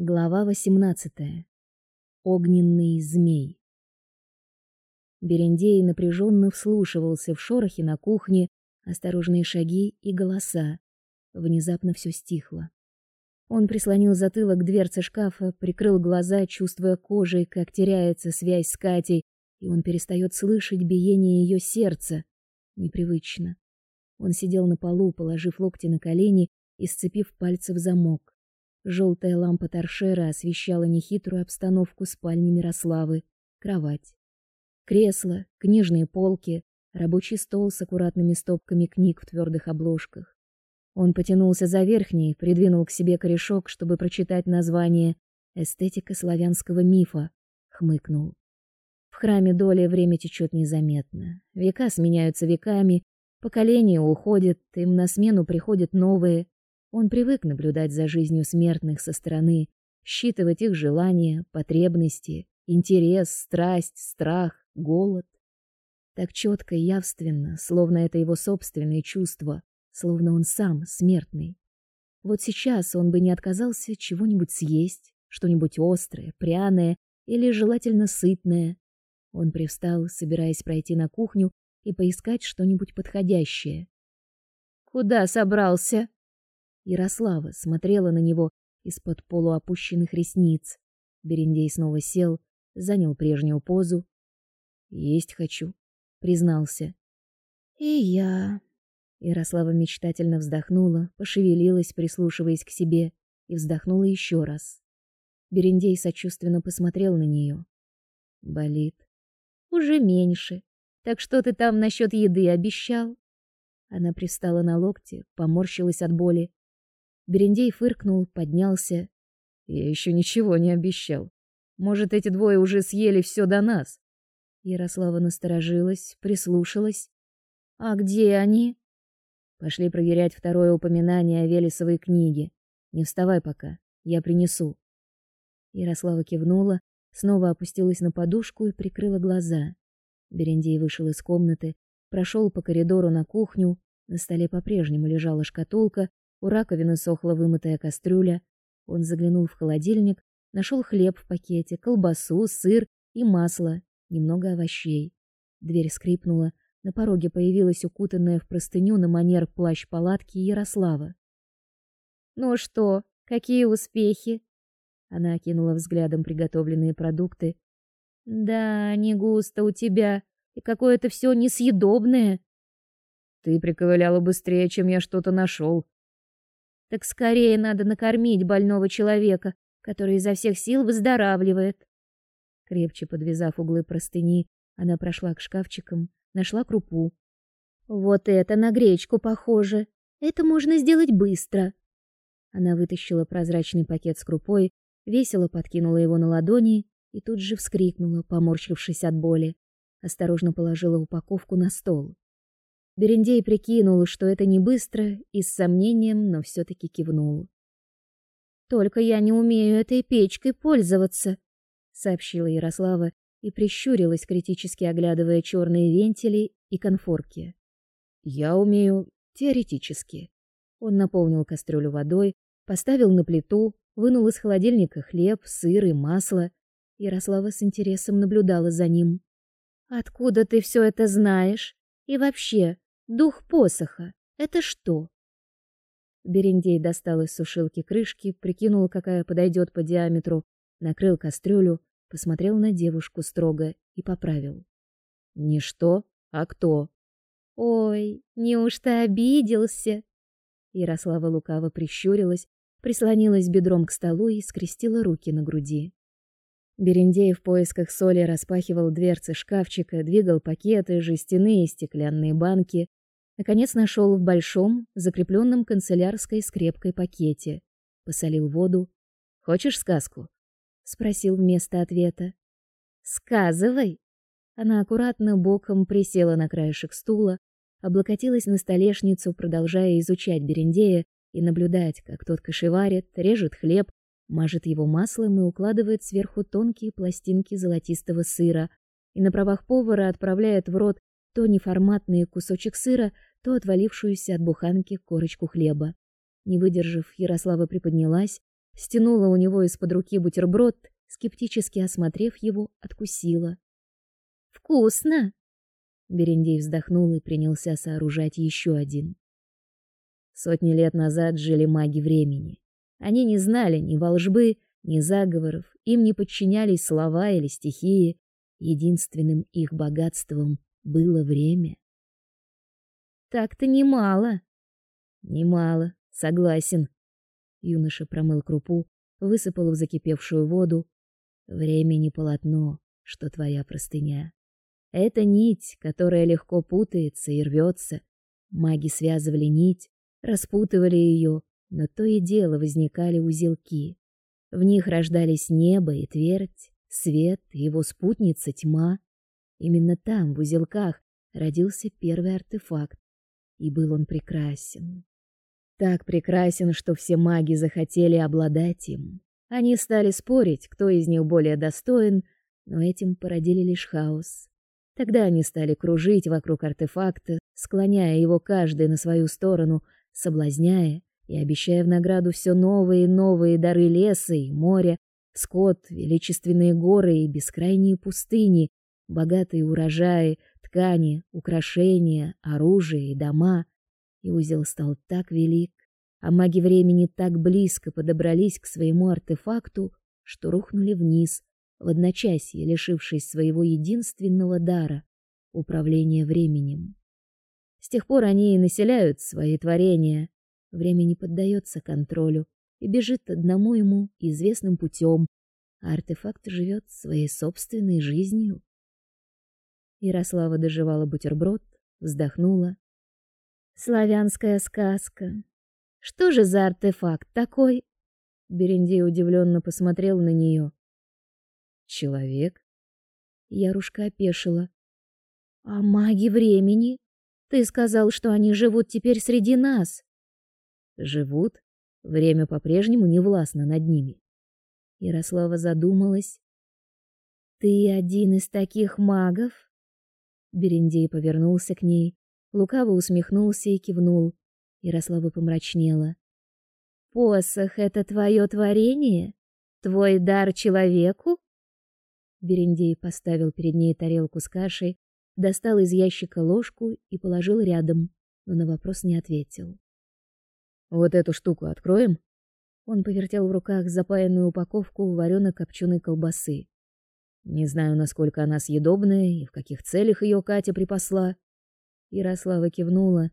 Глава 18. Огненный змей. Берендей напряженно вслушивался в шорохи на кухне, осторожные шаги и голоса. Внезапно все стихло. Он прислонил затылок к дверце шкафа, прикрыл глаза, чувствуя кожей, как теряется связь с Катей, и он перестает слышать биение ее сердца. Непривычно. Он сидел на полу, положив локти на колени и сцепив пальцы в замок. Желтая лампа торшера освещала нехитрую обстановку спальни Мирославы. Кровать, кресло, книжные полки, рабочий стол с аккуратными стопками книг в твердых обложках. Он потянулся за верхний, придвинул к себе корешок, чтобы прочитать название «Эстетика славянского мифа», хмыкнул. В храме доли время течет незаметно. Века сменяются веками, поколения уходят, им на смену приходят новые. Он привык наблюдать за жизнью смертных со стороны, считывать их желания, потребности, интерес, страсть, страх, голод. Так четко и явственно, словно это его собственные чувства, словно он сам смертный. Вот сейчас он бы не отказался чего-нибудь съесть, что-нибудь острое, пряное или желательно сытное. Он привстал, собираясь пройти на кухню и поискать что-нибудь подходящее. Куда собрался? Ярослава смотрела на него из-под полуопущенных ресниц. Берендей снова сел, занял прежнюю позу. Есть хочу, признался. И я. Ярослава мечтательно вздохнула, пошевелилась, прислушиваясь к себе, и вздохнула еще раз. Берендей сочувственно посмотрел на нее. Болит. Уже меньше. Так что ты там насчет еды обещал? Она пристала на локте, поморщилась от боли. Берендей фыркнул, поднялся. Я еще ничего не обещал. Может, эти двое уже съели все до нас? Ярослава насторожилась, прислушалась. А где они? Пошли проверять второе упоминание о Велесовой книге. Не вставай пока, я принесу. Ярослава кивнула, снова опустилась на подушку и прикрыла глаза. Берендей вышел из комнаты, прошел по коридору на кухню. На столе по-прежнему лежала шкатулка, у раковины сохла вымытая кастрюля. Он заглянул в холодильник, нашел хлеб в пакете, колбасу, сыр и масло, немного овощей. Дверь скрипнула, на пороге появилась укутанная в простыню на манер плащ-палатки Ярослава. "Ну что, какие успехи?" Она окинула взглядом приготовленные продукты. "Да, не густо у тебя, и какое-то все несъедобное." Ты приковыляла быстрее, чем я что-то нашел, так скорее надо накормить больного человека, который изо всех сил выздоравливает. Крепче подвязав углы простыни, она прошла к шкафчикам, нашла крупу. Вот это на гречку похоже. Это можно сделать быстро. Она вытащила прозрачный пакет с крупой, весело подкинула его на ладони и тут же вскрикнула, поморщившись от боли. Осторожно положила упаковку на стол. Берендей прикинул, что это не быстро, и с сомнением, но все таки кивнул. Только я не умею этой печкой пользоваться, сообщила Ярослава и прищурилась, критически оглядывая черные вентили и конфорки. Я умею теоретически. Он наполнил кастрюлю водой, поставил на плиту, вынул из холодильника хлеб, сыр и масло. Ярослава с интересом наблюдала за ним. Откуда ты все это знаешь? И вообще, Дух посоха это что? Берендей достал из сушилки крышки, прикинул, какая подойдет по диаметру, накрыл кастрюлю, посмотрел на девушку строго и поправил. Не что, а кто? Ой, неужто обиделся? Ярослава лукаво прищурилась, прислонилась бедром к столу и скрестила руки на груди. Берендей в поисках соли распахивал дверцы шкафчика, двигал пакеты, жестяные и стеклянные банки, Наконец нашел в большом, закрепленном канцелярской скрепкой пакете. Посолил воду. Хочешь сказку? спросил вместо ответа. Сказывай. Она аккуратно боком присела на краешек стула, облокотилась на столешницу, продолжая изучать Берендея и наблюдать, как тот кашеварит, режет хлеб, мажет его маслом и укладывает сверху тонкие пластинки золотистого сыра, и на правах повара отправляет в рот то неформатный кусочек сыра, то отвалившуюся от буханки корочку хлеба. Не выдержав, Ярослава приподнялась, стянула у него из-под руки бутерброд, скептически осмотрев его, откусила. Вкусно. Берендей вздохнул и принялся сооружать еще один. Сотни лет назад жили маги времени. Они не знали ни волжбы, ни заговоров, им не подчинялись слова или стихии. Единственным их богатством было время. Так-то немало. Немало, согласен. Юноша промыл крупу, высыпал в закипевшую воду. Времени полотно, что твоя простыня. Это нить, которая легко путается и рвется. Маги связывали нить, распутывали ее, но то и дело возникали узелки. В них рождались небо и твердь, свет его спутница тьма. Именно там, в узелках, родился первый артефакт, и был он прекрасен. Так прекрасен, что все маги захотели обладать им. Они стали спорить, кто из них более достоин, но этим породили лишь хаос. Тогда они стали кружить вокруг артефакта, склоняя его каждый на свою сторону, соблазняя и обещая в награду все новые и новые дары леса и моря, скот, величественные горы и бескрайние пустыни, богатые урожаи, ткани, украшения, оружие и дома. И узел стал так велик, а маги времени так близко подобрались к своему артефакту, что рухнули вниз, в одночасье лишившись своего единственного дара управления временем. С тех пор они и населяют свои творения. Время не поддается контролю и бежит одному ему известным путем, а артефакт живет своей собственной жизнью. Ярослава доживала бутерброд, вздохнула. Славянская сказка. Что же за артефакт такой? Берендей удивленно посмотрел на нее. Человек? Ярушка опешила. А маги времени? Ты сказал, что они живут теперь среди нас. Живут? Время по-прежнему не властно над ними. Ярослава задумалась. Ты один из таких магов? Берендей повернулся к ней, лукаво усмехнулся и кивнул. Ярослава помрачнела. Посох это твое творение? Твой дар человеку? Берендей поставил перед ней тарелку с кашей, достал из ящика ложку и положил рядом, но на вопрос не ответил. Вот эту штуку откроем? Он повертел в руках запаянную упаковку варено-копченой колбасы. Не знаю, насколько она съедобная и в каких целях ее Катя припасла. Ярослава кивнула.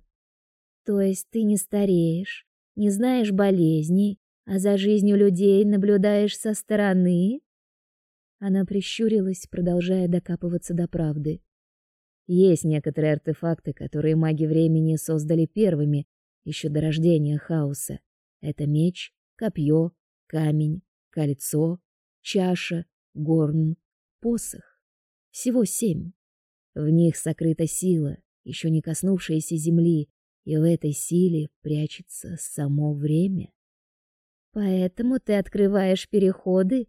То есть ты не стареешь, не знаешь болезней, а за жизнью людей наблюдаешь со стороны? Она прищурилась, продолжая докапываться до правды. Есть некоторые артефакты, которые маги времени создали первыми, еще до рождения хаоса. Это меч, копье, камень, кольцо, чаша, горн, посох. Всего семь. В них сокрыта сила, еще не коснувшаяся земли, и в этой силе прячется само время. Поэтому ты открываешь переходы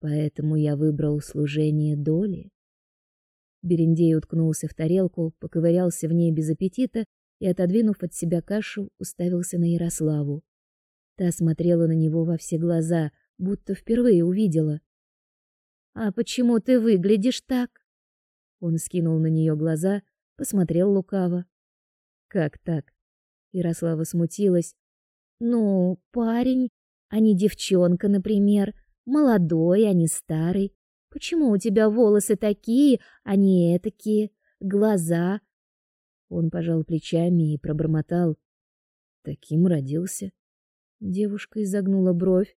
Поэтому я выбрал служение доли. Берендей уткнулся в тарелку, поковырялся в ней без аппетита и, отодвинув от себя кашу, уставился на Ярославу. Та смотрела на него во все глаза, будто впервые увидела. А почему ты выглядишь так? Он скинул на нее глаза, посмотрел лукаво. Как так? Ярослава смутилась. Ну, парень, а не девчонка, например. Молодой, а не старый. Почему у тебя волосы такие, а не этакие? Глаза? Он пожал плечами и пробормотал: "Таким родился". Девушка изогнула бровь.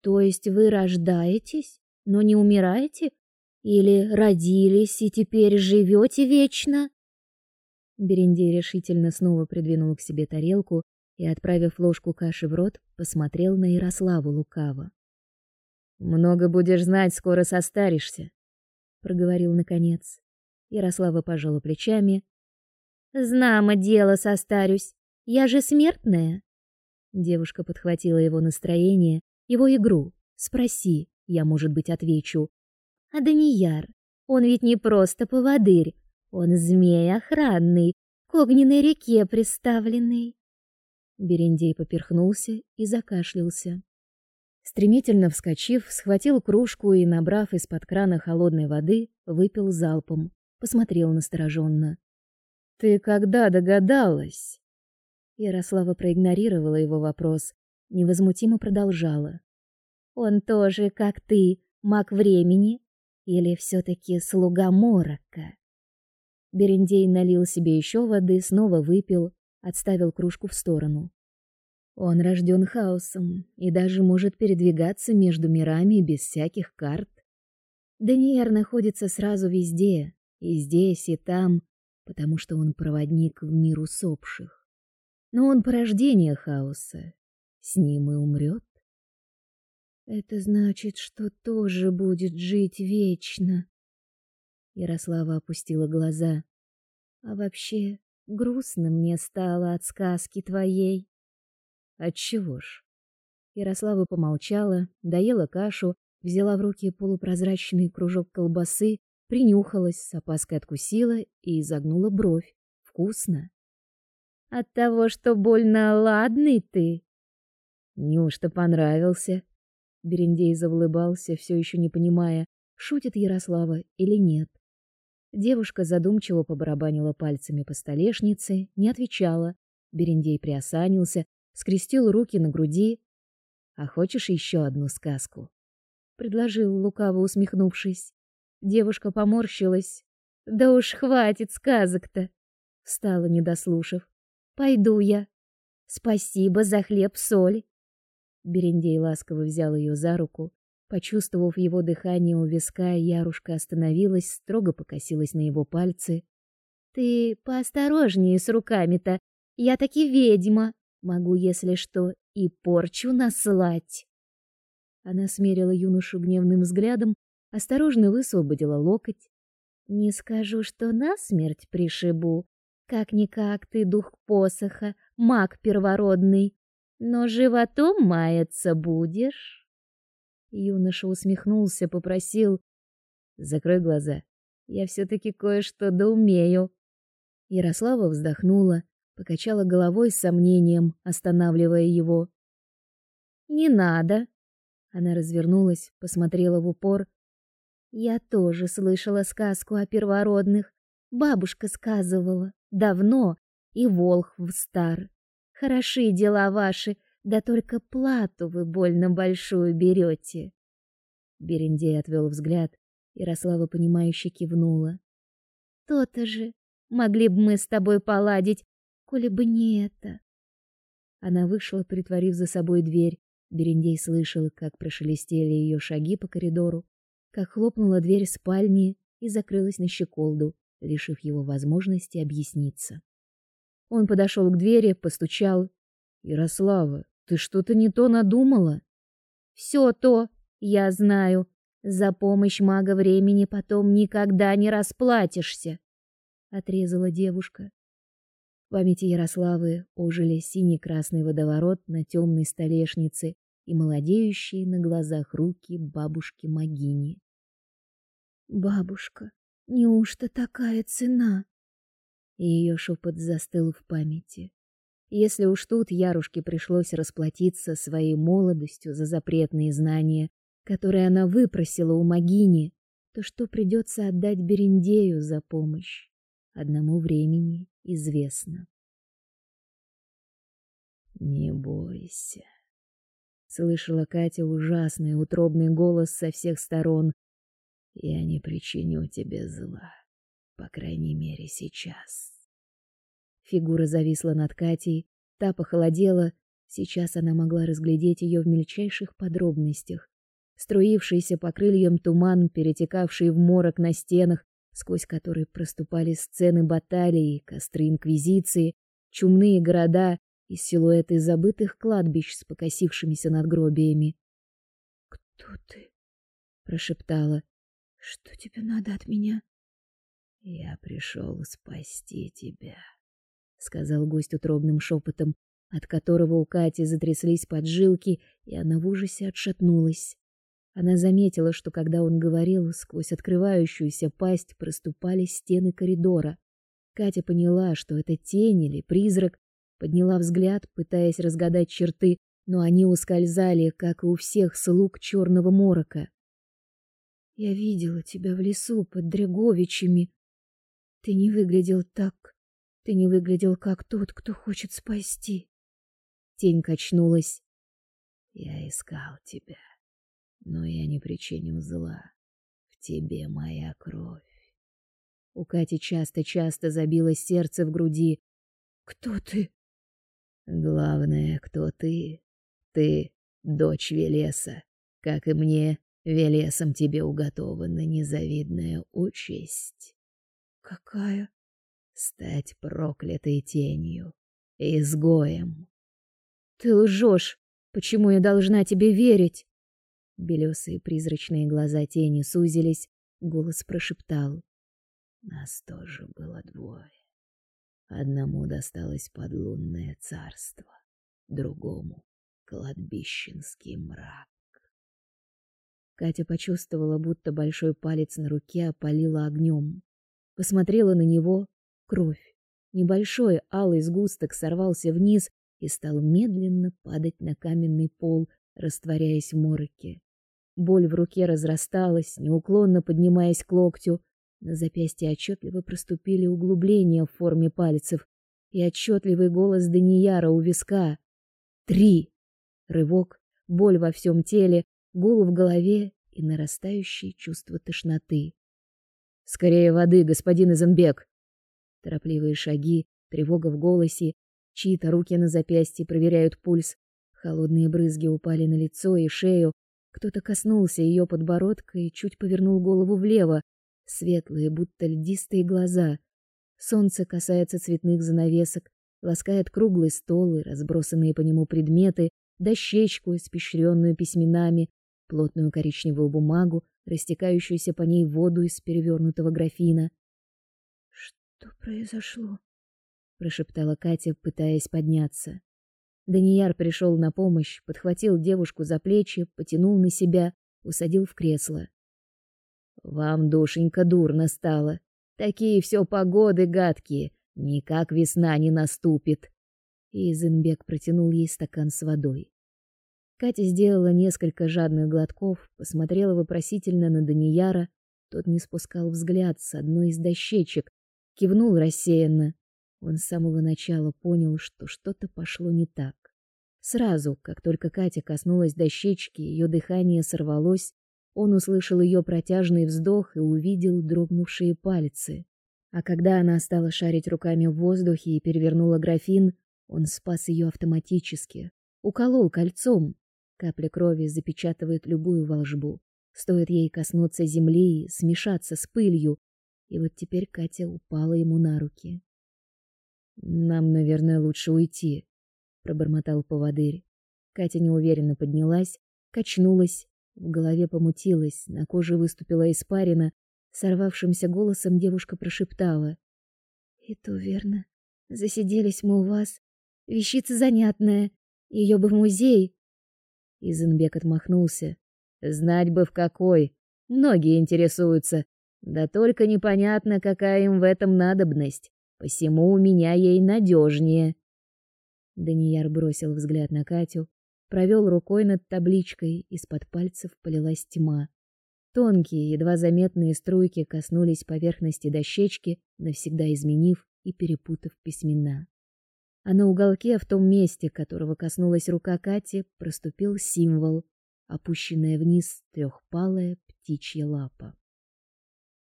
То есть вы рождаетесь, но не умираете? Или родились и теперь живете вечно? Берендей решительно снова придвинул к себе тарелку и, отправив ложку каши в рот, посмотрел на Ярославу лукаво. Много будешь знать, скоро состаришься, проговорил наконец. Ярослава пожала плечами. Знамо дело, состарюсь. Я же смертная. Девушка подхватила его настроение, его игру. Спроси, я, может быть, отвечу. А Данияр, он ведь не просто поводырь, он змей охранный, к огненной реке приставленный. Берендей поперхнулся и закашлялся. Стремительно вскочив, схватил кружку и, набрав из-под крана холодной воды, выпил залпом. Посмотрел настороженно. «Ты когда догадалась?» Ярослава проигнорировала его вопрос, невозмутимо продолжала. «Он тоже, как ты, маг времени? Или все таки слуга морока?» Берендей налил себе еще воды, снова выпил, отставил кружку в сторону. Он рожден хаосом и даже может передвигаться между мирами без всяких карт. Даниэр находится сразу везде, и здесь, и там, потому что он проводник в мир усопших. Но он порождение хаоса, с ним и умрет. Это значит, что тоже будет жить вечно. Ярослава опустила глаза. А вообще, грустно мне стало от сказки твоей. Отчего ж? Ярослава помолчала, доела кашу, взяла в руки полупрозрачный кружок колбасы, принюхалась, с опаской откусила и изогнула бровь. Вкусно. От того, что больно ладный ты. Неужто понравился? Берендей заулыбался, все еще не понимая, шутит Ярослава или нет. Девушка задумчиво побарабанила пальцами по столешнице, не отвечала. Берендей приосанился, скрестил руки на груди. А хочешь еще одну сказку? предложил лукаво усмехнувшись. Девушка поморщилась. Да уж хватит сказок-то. Встала, не дослушав. Пойду я. Спасибо за хлеб-соль. Берендей ласково взял ее за руку. Почувствовав его дыхание у виска, Ярушка остановилась, строго покосилась на его пальцы. Ты поосторожнее с руками-то. Я таки ведьма. Могу, если что, и порчу наслать. Она смерила юношу гневным взглядом, осторожно высвободила локоть. Не скажу, что на смерть пришибу. Как никак ты дух посоха, маг первородный, но животом маяться будешь. Юноша усмехнулся, попросил: "Закрой глаза. Я все таки кое-что да умею". Ярослава вздохнула, покачала головой с сомнением, останавливая его. Не надо. Она развернулась, посмотрела в упор. Я тоже слышала сказку о первородных. Бабушка сказывала давно, и волхв стар. Хороши дела ваши, да только плату вы больно большую берете. Берендей отвел взгляд, и Ярослава понимающе кивнула. То-то же, могли бы мы с тобой поладить, коли бы не это. Она вышла, притворив за собой дверь. Берендей слышал, как прошелестели ее шаги по коридору, как хлопнула дверь спальни и закрылась на щеколду, лишив его возможности объясниться. Он подошел к двери, постучал. Ярослава, ты что-то не то надумала? Все то, я знаю. За помощь мага времени потом никогда не расплатишься, отрезала девушка. В памяти Ярославы ожили синий-красный водоворот на темной столешнице и молодеющие на глазах руки бабушки Магини. Бабушка, неужто такая цена? И ее шепот застыл в памяти. Если уж тут Ярушке пришлось расплатиться своей молодостью за запретные знания, которые она выпросила у Магини, то что придется отдать Берендею за помощь? Одному времени известно. Не бойся. Слышала Катя ужасный утробный голос со всех сторон. Я не причиню тебе зла, по крайней мере, сейчас. Фигура зависла над Катей, та похолодела, сейчас она могла разглядеть ее в мельчайших подробностях. Струившийся по крыльям туман, перетекавший в морок на стенах, сквозь который проступали сцены баталий, костры инквизиции, чумные города и силуэты забытых кладбищ с покосившимися надгробиями. "Кто ты?" прошептала. "Что тебе надо от меня?" "Я пришел спасти тебя", сказал гость утробным шепотом, от которого у Кати затряслись поджилки, и она в ужасе отшатнулась. Она заметила, что когда он говорил, сквозь открывающуюся пасть проступали стены коридора. Катя поняла, что это тень или призрак, подняла взгляд, пытаясь разгадать черты, но они ускользали, как и у всех слуг черного морока. Я видела тебя в лесу под Дреговичами. Ты не выглядел так. Ты не выглядел как тот, кто хочет спасти. Тень качнулась. Я искал тебя, но я не причиню зла. В тебе моя кровь. У Кати часто-часто забилось сердце в груди. Кто ты? Главное, кто ты? Ты дочь Велеса, как и мне, Велесом тебе уготована незавидная участь. Какая? Стать проклятой тенью, изгоем. Ты лжешь. Почему я должна тебе верить? Белесые призрачные глаза тени сузились, голос прошептал: "Нас тоже было двое. Одному досталось подлунное царство, другому кладбищенский мрак. Катя почувствовала, будто большой палец на руке опалило огнем. Посмотрела на него. Кровь. Небольшой алый сгусток сорвался вниз и стал медленно падать на каменный пол, растворяясь в мороке. Боль в руке разрасталась, неуклонно поднимаясь к локтю. На запястье отчетливо проступили углубления в форме пальцев и отчетливый голос Данияра у виска. «Три!» Рывок, боль во всем теле, гул в голове и нарастающее чувство тошноты. Скорее воды, господин Изенбек. Торопливые шаги, тревога в голосе, чьи-то руки на запястье проверяют пульс. Холодные брызги упали на лицо и шею. Кто-то коснулся ее подбородка и чуть повернул голову влево. Светлые, будто льдистые глаза. Солнце касается цветных занавесок, ласкает круглый стол и разбросанные по нему предметы, дощечку, испещренную письменами, плотную коричневую бумагу, растекающуюся по ней воду из перевернутого графина. Что произошло? прошептала Катя, пытаясь подняться. Данияр пришел на помощь, подхватил девушку за плечи, потянул на себя, усадил в кресло. Вам, душенька, дурно стало. Такие все погоды гадкие, никак весна не наступит Изенбек протянул ей стакан с водой. Катя сделала несколько жадных глотков, посмотрела вопросительно на Данияра, тот не спускал взгляд с одной из дощечек, кивнул рассеянно. Он с самого начала понял, что что-то пошло не так. Сразу, как только Катя коснулась дощечки, ее дыхание сорвалось, он услышал ее протяжный вздох и увидел дрогнувшие пальцы. А когда она стала шарить руками в воздухе и перевернула графин, он спас ее автоматически, уколол кольцом. Капля крови запечатывает любую волшбу. Стоит ей коснуться земли и смешаться с пылью. И вот теперь Катя упала ему на руки. Нам, наверное, лучше уйти, пробормотал поводырь. Катя неуверенно поднялась, качнулась, в голове помутилась, на коже выступила испарина. Сорвавшимся голосом девушка прошептала: "И то верно. Засиделись мы у вас, Вещица занятная. Ее бы в музей. Изенбек отмахнулся. Знать бы в какой. Многие интересуются. Да только непонятно, какая им в этом надобность. Посему у меня ей надежнее. Данияр бросил взгляд на Катю, провел рукой над табличкой, из-под пальцев полилась тьма. Тонкие, едва заметные струйки коснулись поверхности дощечки, навсегда изменив и перепутав письмена а на уголке, в том месте, которого коснулась рука Кати, проступил символ, опущенная вниз трехпалая птичья лапа.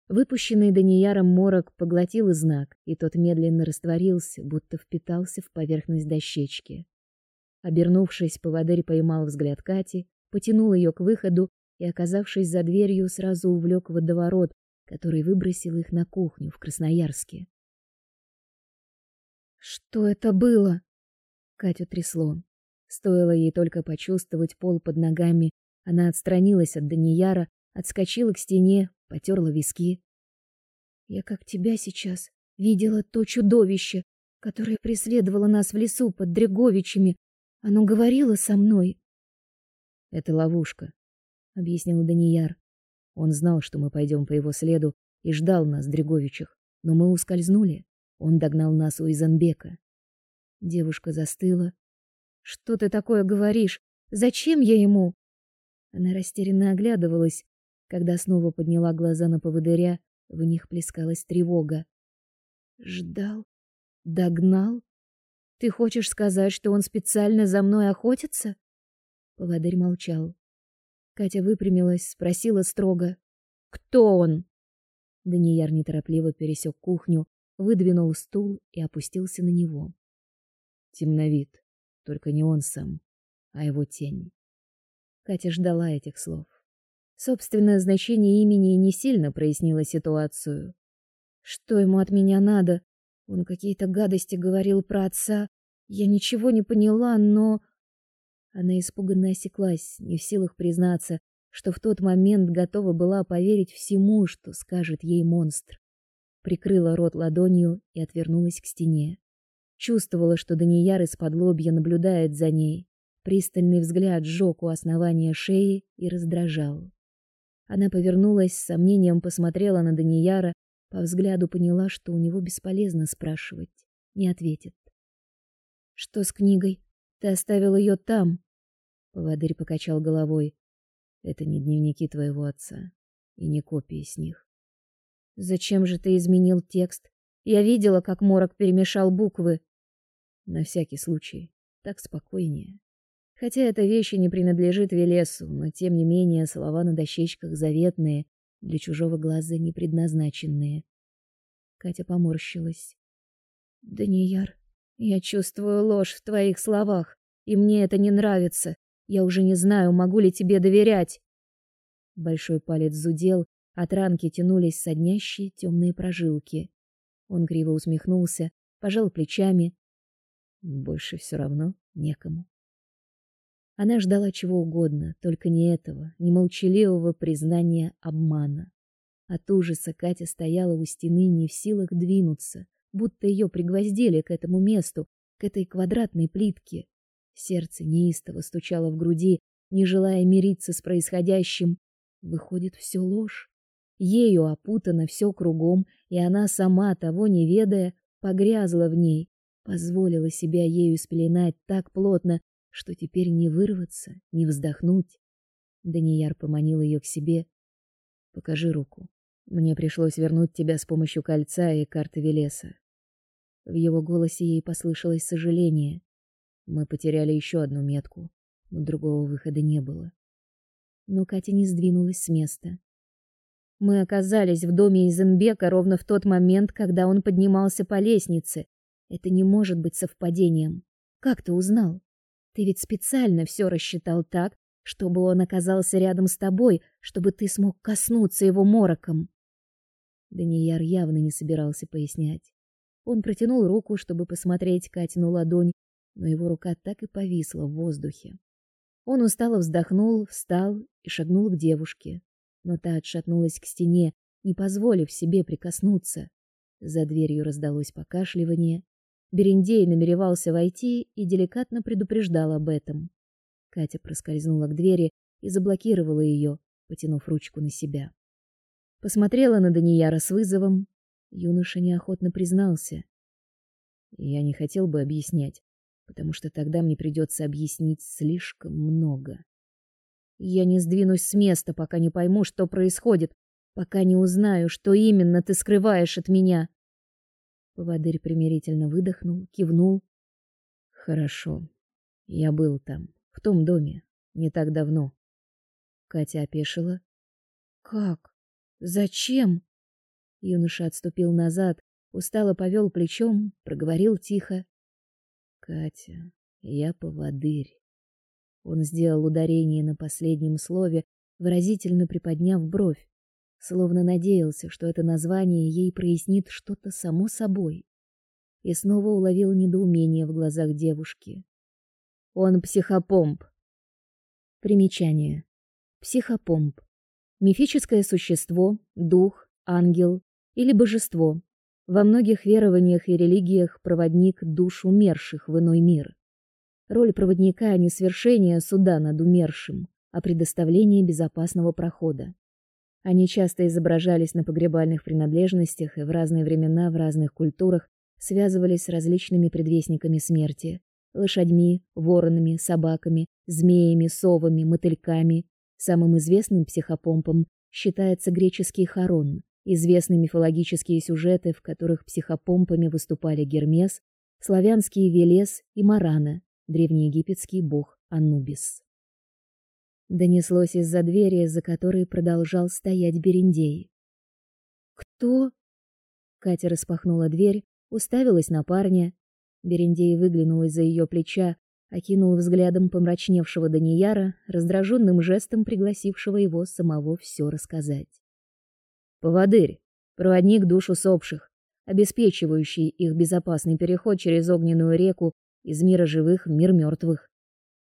Выпущенный Данияром морок поглотил знак, и тот медленно растворился, будто впитался в поверхность дощечки. Обернувшись, поводырь поймал взгляд Кати, потянул ее к выходу и, оказавшись за дверью, сразу увлек водоворот, который выбросил их на кухню в Красноярске. Что это было? Катю трясло. Стоило ей только почувствовать пол под ногами, она отстранилась от Данияра, отскочила к стене, потерла виски. Я как тебя сейчас видела то чудовище, которое преследовало нас в лесу под Дреговичами. Оно говорило со мной. Это ловушка, объяснил Данияр. Он знал, что мы пойдем по его следу и ждал нас в Дреговичах, но мы ускользнули. Он догнал нас у Изенбека. Девушка застыла. Что ты такое говоришь? Зачем я ему? Она растерянно оглядывалась, когда снова подняла глаза на поводыря, в них плескалась тревога. Ждал, догнал. Ты хочешь сказать, что он специально за мной охотится? Поводырь молчал. Катя выпрямилась, спросила строго: "Кто он?" Данияр неторопливо пересек кухню, выдвинул стул и опустился на него. Темновид, только не он сам, а его тень. Катя ждала этих слов. Собственное значение имени не сильно прояснило ситуацию. Что ему от меня надо? Он какие-то гадости говорил про отца. Я ничего не поняла, но она испуганно осеклась, не в силах признаться, что в тот момент готова была поверить всему, что скажет ей монстр. Прикрыла рот ладонью и отвернулась к стене. Чувствовала, что Данияр из-под лобья наблюдает за ней. Пристальный взгляд сжег у основания шеи и раздражал. Она повернулась, с сомнением посмотрела на Данияра, по взгляду поняла, что у него бесполезно спрашивать, не ответит. Что с книгой? Ты оставил ее там? Поводырь покачал головой. Это не дневники твоего отца и не копии с них. Зачем же ты изменил текст? Я видела, как Морок перемешал буквы. На всякий случай, так спокойнее. Хотя эта вещь и не принадлежит Велесу, но тем не менее слова на дощечках заветные, для чужого глаза не предназначенные. Катя поморщилась. Данияр, я чувствую ложь в твоих словах, и мне это не нравится. Я уже не знаю, могу ли тебе доверять. Большой палец зудел, от ранки тянулись соднящие темные прожилки. Он криво усмехнулся, пожал плечами. Больше все равно некому. Она ждала чего угодно, только не этого, не молчаливого признания обмана. От ужаса Катя стояла у стены, не в силах двинуться, будто ее пригвоздили к этому месту, к этой квадратной плитке. Сердце неистово стучало в груди, не желая мириться с происходящим. Выходит, все ложь. Ею опутано все кругом, и она сама, того не ведая, погрязла в ней, позволила себя ею спеленать так плотно, что теперь не вырваться, не вздохнуть. Данияр поманил ее к себе. Покажи руку. Мне пришлось вернуть тебя с помощью кольца и карты Велеса. В его голосе ей послышалось сожаление. Мы потеряли еще одну метку, но другого выхода не было. Но Катя не сдвинулась с места. Мы оказались в доме Изенбека ровно в тот момент, когда он поднимался по лестнице. Это не может быть совпадением. Как ты узнал? Ты ведь специально все рассчитал так, чтобы он оказался рядом с тобой, чтобы ты смог коснуться его мороком. Данияр явно не собирался пояснять. Он протянул руку, чтобы посмотреть Катину ладонь, но его рука так и повисла в воздухе. Он устало вздохнул, встал и шагнул к девушке, но та отшатнулась к стене, не позволив себе прикоснуться. За дверью раздалось покашливание. Берендей намеревался войти и деликатно предупреждал об этом. Катя проскользнула к двери и заблокировала ее, потянув ручку на себя. Посмотрела на Данияра с вызовом. Юноша неохотно признался: "Я не хотел бы объяснять, потому что тогда мне придется объяснить слишком много. Я не сдвинусь с места, пока не пойму, что происходит, пока не узнаю, что именно ты скрываешь от меня". Поводырь примирительно выдохнул, кивнул. "Хорошо. Я был там, в том доме, не так давно". Катя опешила. "Как? Зачем? Юноша отступил назад, устало повел плечом, проговорил тихо: "Катя, я поводырь". Он сделал ударение на последнем слове, выразительно приподняв бровь, словно надеялся, что это название ей прояснит что-то само собой. И снова уловил недоумение в глазах девушки. Он психопомп. Примечание. Психопомп Мифическое существо, дух, ангел или божество. Во многих верованиях и религиях проводник душ умерших в иной мир. Роль проводника не свершение суда над умершим, а предоставление безопасного прохода. Они часто изображались на погребальных принадлежностях и в разные времена в разных культурах связывались с различными предвестниками смерти, лошадьми, воронами, собаками, змеями, совами, мотыльками. Самым известным психопомпом считается греческий Харон. Известны мифологические сюжеты, в которых психопомпами выступали Гермес, славянский Велес и Марана, древнеегипетский бог Анубис. Донеслось из-за двери, за которой продолжал стоять Берендей. Кто? Катя распахнула дверь, уставилась на парня. Берендей выглянул из-за ее плеча, окинул взглядом помрачневшего Данияра, раздраженным жестом пригласившего его самого все рассказать. Поводырь, проводник душ усопших, обеспечивающий их безопасный переход через огненную реку из мира живых в мир мертвых.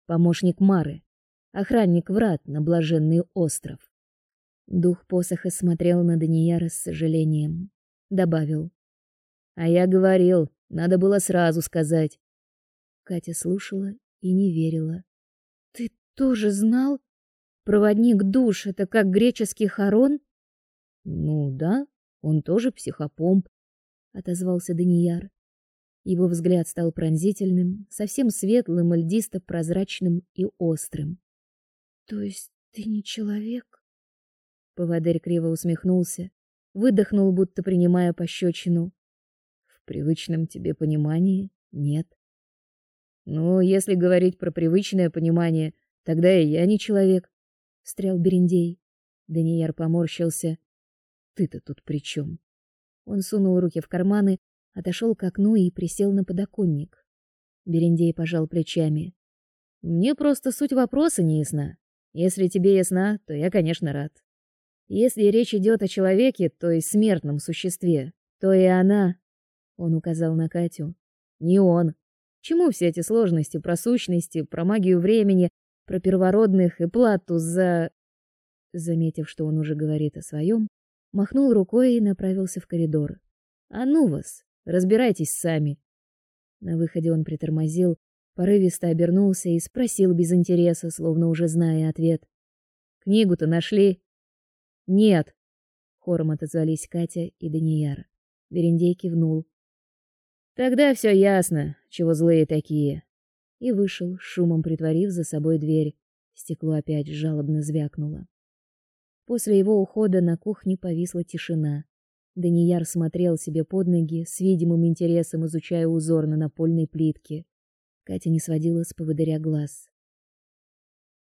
Помощник Мары, охранник врат на блаженный остров. Дух посоха смотрел на Данияра с сожалением, добавил: "А я говорил, надо было сразу сказать". Катя слушала и не верила. "Ты тоже знал? Проводник душ это как греческий Харон?" "Ну да, он тоже психопомп", отозвался Данияр. Его взгляд стал пронзительным, совсем светлым, льдисто-прозрачным и острым. То есть ты не человек? Поводырь криво усмехнулся, выдохнул, будто принимая пощечину. В привычном тебе понимании нет. Ну, если говорить про привычное понимание, тогда и я не человек, встрял Берендей. Данияр поморщился. Ты-то тут при чем? Он сунул руки в карманы, отошел к окну и присел на подоконник. Берендей пожал плечами. Мне просто суть вопроса не ясна. Если тебе ясна, то я, конечно, рад. Если речь идет о человеке, то есть смертном существе, то и она, он указал на Катю, не он. Чему все эти сложности про сущности, про магию времени, про первородных и плату за заметив, что он уже говорит о своем, махнул рукой и направился в коридор. А ну вас, разбирайтесь сами. На выходе он притормозил, порывисто обернулся и спросил без интереса, словно уже зная ответ: "Книгу-то нашли?" "Нет", хором отозвались Катя и Данияр. Берендей кивнул. Тогда все ясно, чего злые такие. И вышел, шумом притворив за собой дверь. Стекло опять жалобно звякнуло. После его ухода на кухне повисла тишина. Данияр смотрел себе под ноги, с видимым интересом изучая узор на напольной плитке. Катя не сводила с поводыря глаз.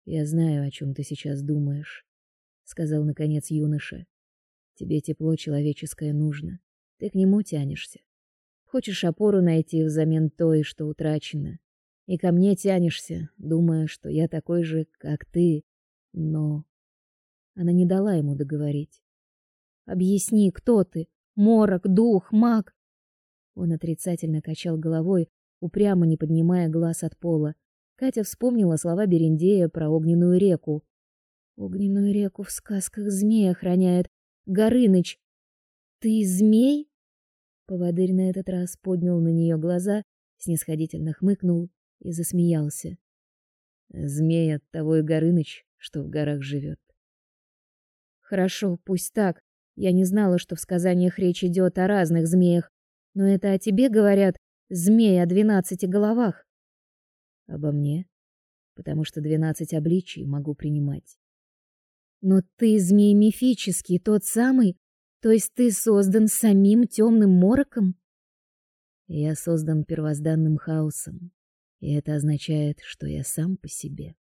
Я знаю, о чем ты сейчас думаешь, сказал наконец юноша. Тебе тепло человеческое нужно. Ты к нему тянешься. Хочешь опору найти взамен той, что утрачено. И ко мне тянешься, думая, что я такой же, как ты. Но она не дала ему договорить. Объясни, кто ты? Морок, дух, маг? Он отрицательно качал головой, упрямо не поднимая глаз от пола. Катя вспомнила слова Берендея про огненную реку. Огненную реку в сказках змей охраняет Горыныч. Ты змей? Поводырь на этот раз поднял на нее глаза, снисходительно хмыкнул и засмеялся. Змей от того и Горыныч, что в горах живет. Хорошо, пусть так. Я не знала, что в сказаниях речь идет о разных змеях, но это о тебе говорят, змей о двенадцати головах. Обо мне, потому что двенадцать обличий могу принимать. Но ты змей мифический, тот самый, то есть ты создан самим темным мороком? Я создан первозданным хаосом, и это означает, что я сам по себе.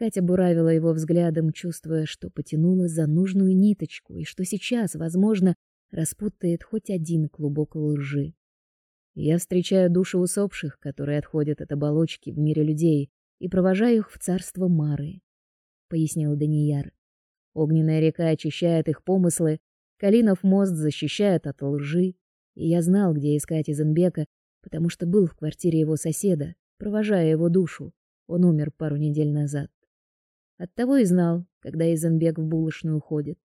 Катя буравила его взглядом, чувствуя, что потянула за нужную ниточку и что сейчас, возможно, распутает хоть один клубок лжи. Я встречаю души усопших, которые отходят от оболочки в мире людей, и провожаю их в царство Мары, пояснил Данияр. Огненная река очищает их помыслы, Калинов мост защищает от лжи, и я знал, где искать Изенбека, потому что был в квартире его соседа, провожая его душу. Он умер пару недель назад. Оттого и знал, когда Изенбек в булочную уходит.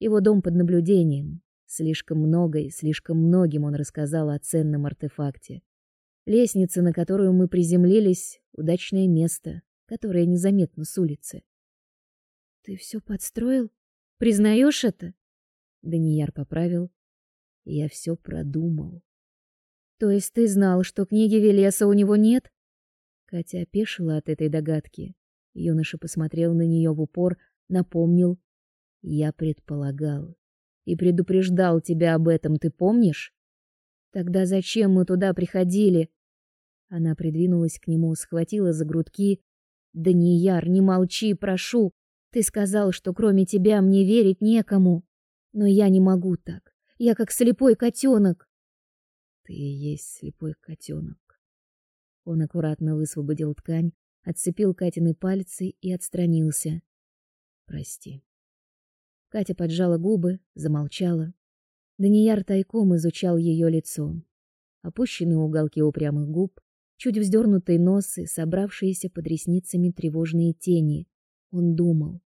Его дом под наблюдением. Слишком много и слишком многим он рассказал о ценном артефакте. Лестница, на которую мы приземлились, удачное место, которое незаметно с улицы. Ты все подстроил? Признаешь это? Данияр поправил. Я все продумал. То есть ты знал, что книги Велеса у него нет? Катя опешила от этой догадки. Юноша посмотрел на нее в упор, напомнил: "Я предполагал и предупреждал тебя об этом, ты помнишь? Тогда зачем мы туда приходили?" Она придвинулась к нему, схватила за грудки. "Да не яр, не молчи, прошу. Ты сказал, что кроме тебя мне верить некому, но я не могу так. Я как слепой котенок. Ты и есть слепой котенок. Он аккуратно высвободил ткань, отцепил Катины пальцы и отстранился. Прости. Катя поджала губы, замолчала. Данияр тайком изучал ее лицо. Опущенные уголки упрямых губ, чуть вздернутые носы, собравшиеся под ресницами тревожные тени. Он думал,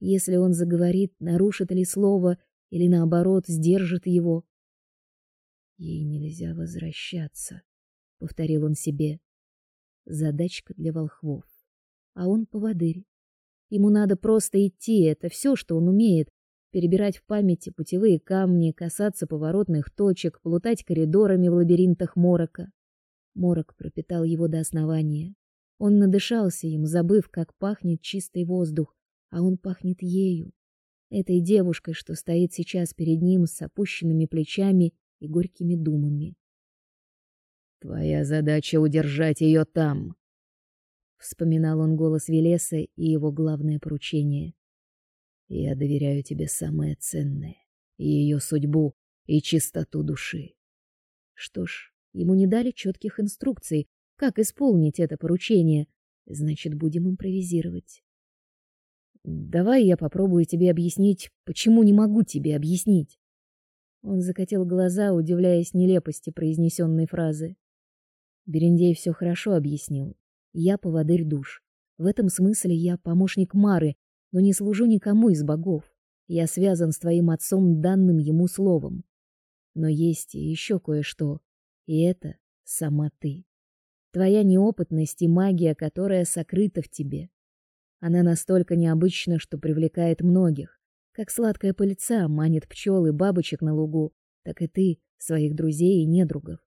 если он заговорит, нарушит ли слово или наоборот сдержит его. Ей нельзя возвращаться, повторил он себе. Задачка для волхвов. А он поводырь. Ему надо просто идти, это все, что он умеет. Перебирать в памяти путевые камни, касаться поворотных точек, плутать коридорами в лабиринтах морока. Морок пропитал его до основания. Он надышался им, забыв, как пахнет чистый воздух, а он пахнет ею, этой девушкой, что стоит сейчас перед ним с опущенными плечами и горькими думами. Твоя задача удержать ее там. Вспоминал он голос Велеса и его главное поручение. Я доверяю тебе самое ценное, ее судьбу и чистоту души. Что ж, ему не дали четких инструкций, как исполнить это поручение. Значит, будем импровизировать. Давай я попробую тебе объяснить, почему не могу тебе объяснить. Он закатил глаза, удивляясь нелепости произнесенной фразы. Берендей все хорошо объяснил. Я поводырь душ. В этом смысле я помощник Мары, но не служу никому из богов. Я связан с твоим отцом данным ему словом. Но есть еще кое-что, и это сама ты. Твоя неопытность и магия, которая сокрыта в тебе. Она настолько необычна, что привлекает многих. Как сладкая пыльца манит пчел и бабочек на лугу, так и ты своих друзей и недругов.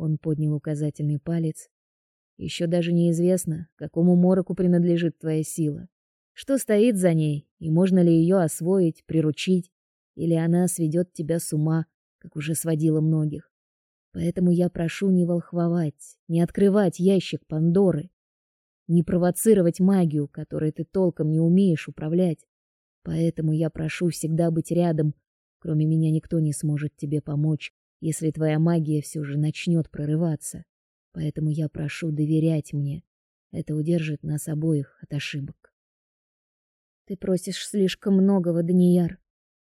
Он поднял указательный палец. Еще даже неизвестно, какому мороку принадлежит твоя сила. Что стоит за ней, и можно ли ее освоить, приручить, или она сведет тебя с ума, как уже сводила многих. Поэтому я прошу не волхвовать, не открывать ящик Пандоры не провоцировать магию, которой ты толком не умеешь управлять. Поэтому я прошу всегда быть рядом. Кроме меня никто не сможет тебе помочь, если твоя магия все же начнет прорываться. Поэтому я прошу доверять мне. Это удержит нас обоих от ошибок. Ты просишь слишком многого, Данияр.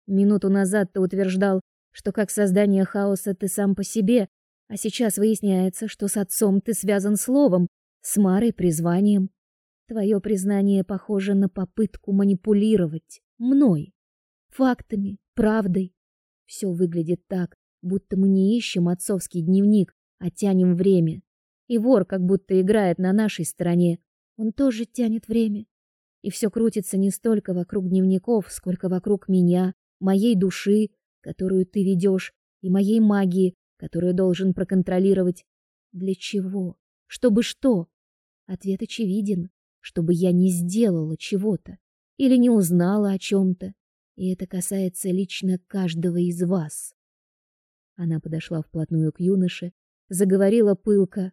Минуту назад ты утверждал, что как создание хаоса ты сам по себе, а сейчас выясняется, что с отцом ты связан словом, с Марой призванием. Твое признание похоже на попытку манипулировать мной, фактами, правдой. Все выглядит так, будто мы не ищем отцовский дневник, а тянем время. И вор как будто играет на нашей стороне. Он тоже тянет время. И все крутится не столько вокруг дневников, сколько вокруг меня, моей души, которую ты ведешь, и моей магии, которую должен проконтролировать. Для чего? Чтобы что? Ответ очевиден, чтобы я не сделала чего-то или не узнала о чем то и это касается лично каждого из вас. Она подошла вплотную к юноше, заговорила пылко.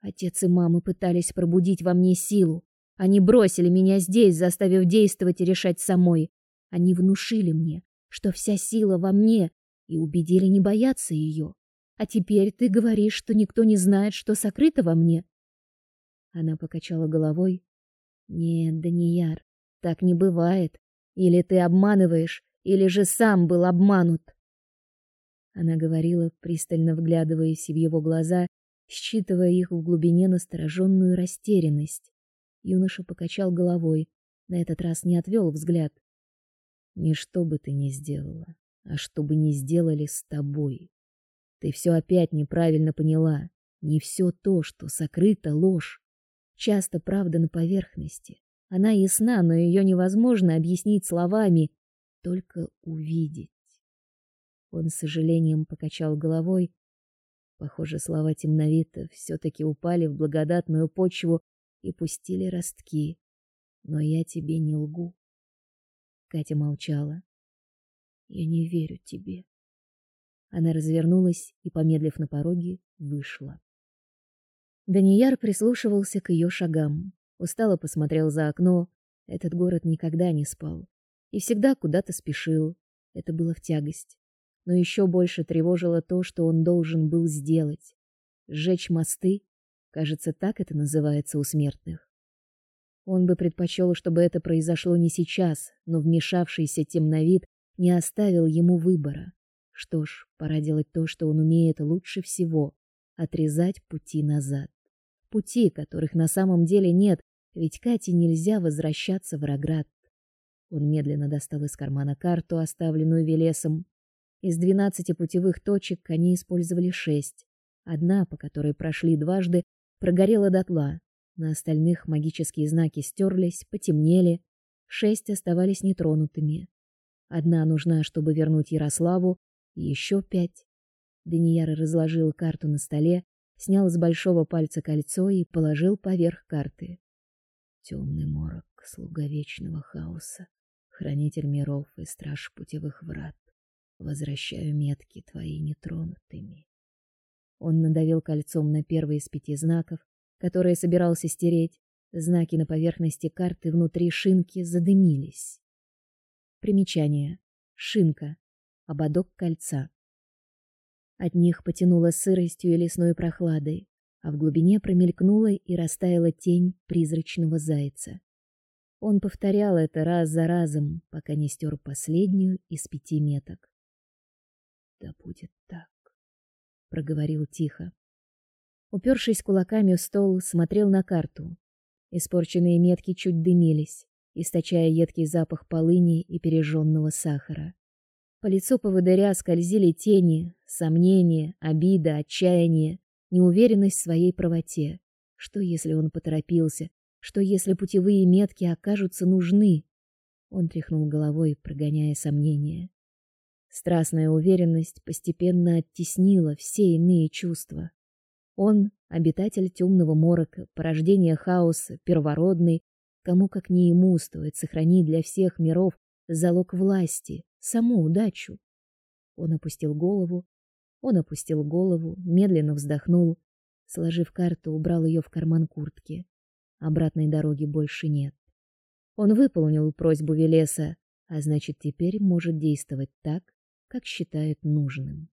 Отец и мама пытались пробудить во мне силу. Они бросили меня здесь, заставив действовать и решать самой. Они внушили мне, что вся сила во мне, и убедили не бояться ее. А теперь ты говоришь, что никто не знает, что сокрыто во мне. Она покачала головой. Нет, Данияр, так не бывает. Или ты обманываешь, или же сам был обманут. Она говорила, пристально вглядываясь в его глаза, считывая их в глубине настороженную растерянность. Юноша покачал головой, на этот раз не отвел взгляд. Не что бы ты ни сделала, а что бы ни сделали с тобой. Ты все опять неправильно поняла. Не все то, что сокрыто ложь. Часто правда на поверхности. Она ясна, но ее невозможно объяснить словами, только увидеть. Он с сожалением покачал головой. Похоже, слова темновита все таки упали в благодатную почву и пустили ростки. Но я тебе не лгу. Катя молчала. Я не верю тебе. Она развернулась и, помедлив на пороге, вышла. Данияр прислушивался к ее шагам, устало посмотрел за окно. Этот город никогда не спал и всегда куда-то спешил. Это было в тягость но еще больше тревожило то, что он должен был сделать сжечь мосты, кажется, так это называется у смертных. Он бы предпочел, чтобы это произошло не сейчас, но вмешавшийся темновид не оставил ему выбора. Что ж, пора делать то, что он умеет лучше всего отрезать пути назад. Пути, которых на самом деле нет, ведь Кате нельзя возвращаться в Роград. Он медленно достал из кармана карту, оставленную Велесом, из двенадцати путевых точек они использовали шесть. Одна, по которой прошли дважды, прогорела дотла. На остальных магические знаки стерлись, потемнели. Шесть оставались нетронутыми. Одна нужна, чтобы вернуть Ярославу, и еще пять. Данияр разложил карту на столе, снял с большого пальца кольцо и положил поверх карты. Темный морок, слуга вечного хаоса, хранитель миров и страж путевых врат. Возвращаю метки твои нетронутыми. Он надавил кольцом на первый из пяти знаков, которые собирался стереть. Знаки на поверхности карты внутри шинки задымились. Примечание. Шинка. Ободок кольца. От них потянуло сыростью и лесной прохладой, а в глубине промелькнула и растаяла тень призрачного зайца. Он повторял это раз за разом, пока не стер последнюю из пяти меток. Да будет так, проговорил тихо. Упершись кулаками в стол, смотрел на карту. Испорченные метки чуть дымились, источая едкий запах полыни и пережженного сахара. По лицу поводыря скользили тени, сомнения, обида, отчаяние, неуверенность в своей правоте. Что если он поторопился? Что если путевые метки окажутся нужны? Он тряхнул головой, прогоняя сомнения. Страстная уверенность постепенно оттеснила все иные чувства. Он обитатель темного морока, порождение хаоса, первородный, кому как не ему стоит сохранить для всех миров залог власти, саму удачу. Он опустил голову, он опустил голову, медленно вздохнул, сложив карту, убрал ее в карман куртки. Обратной дороги больше нет. Он выполнил просьбу Велеса, а значит, теперь может действовать так, как считает нужным.